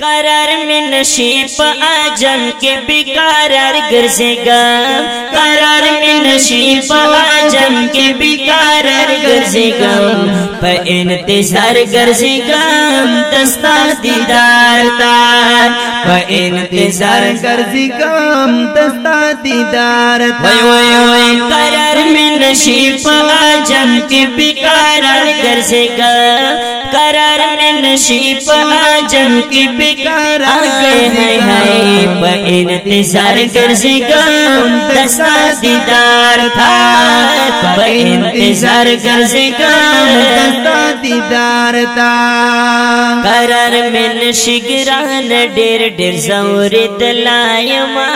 करार में नशीब आज़म के बिकारार गर्जेगा। करार में नशीब आज़म के बिकारार गरजेगा। प इंतज़ार गरजेगा, दस्ता दीदार तार। प इंतज़ार गर्जिगा, दस्ता दीदार करार में नशीब आज़म के बिकारार गर्जेगा। करार में नशीब आज़म के है प इंतज़ार गरजेगा दस्ता दीदार था। इंतज़ार गरजेगा दस्ता दीदार ता करार में नशिगरान डेर डेर जौरे दलायमा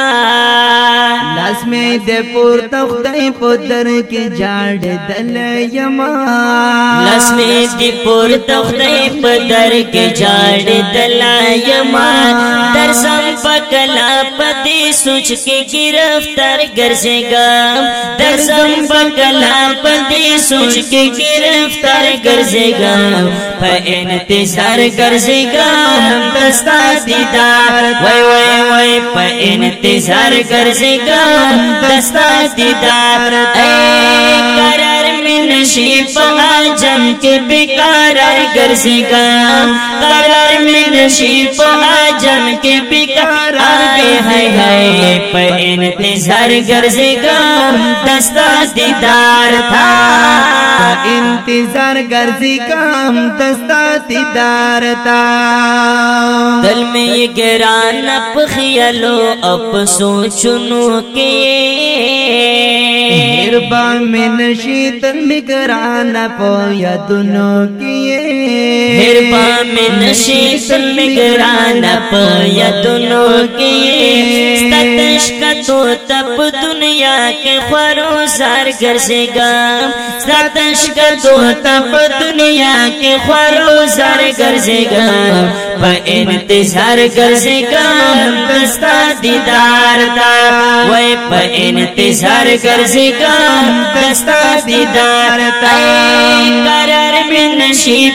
लास में दे पुर तख्ते पुदर के जाड़ दलयमा लसमे दिपुर तख्ते पदर के जाड़ दलायमा दरसम पकला पति सुच के गिरफ़्तार गरजेगा। दरसम पकला पति सुच के गिरफ़्तार गरजेगा। प इंतज़ार गरजेगा, हम दस्ता दीदार। वय वय वय प इंतज़ार गरजेगा दस्ता दीदार। ऐ करार में नशीब आज़म के में नशीब आज़म के बेकार है है इंतज़ार गरजेगा दस्ता दीदार था। इंतज़ार गर्जी काम दस्ता दीदार ता दिल में ये गिरान अप खियालो अप सोचुनु के। हिरबा में नशीत मिगरान पोया दोनों किए पया दोनों के का तो तप दुनिया के खरो सार घर से गाम। सतश का तो तप दुनिया के खरो सार घर से गाम। प इंतज़ार कर से गाम, दस्ता दीदार ता वह प इंतज़ार कर दीदार करार में नशीब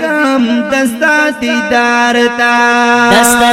काम दस्ता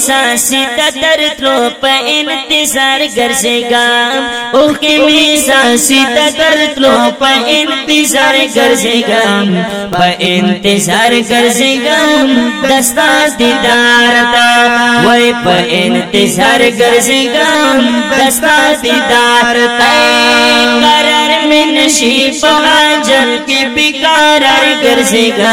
सासी लो प इंतज़ार गरजेगा। उसकी में सासी लो प इंतज़ार गरजेगा। प इंतज़ार गरजेगा, दस्ता दीदार प इंतज़ार गरजेगा, दस्ता दीदार ता। करार में नशीब गरजेगा।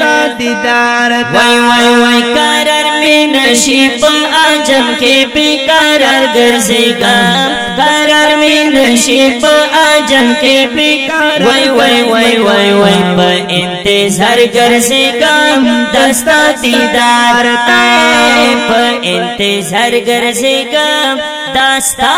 प दीदार करार में नशीब आज़म के बेकारार गरजेगा करार में नशीब आज़म के बेकार वही वही वही वही वही प इंतज़ार गरजेगा दस्ता दीदार प इंतज़ार गरजेगा दस्ता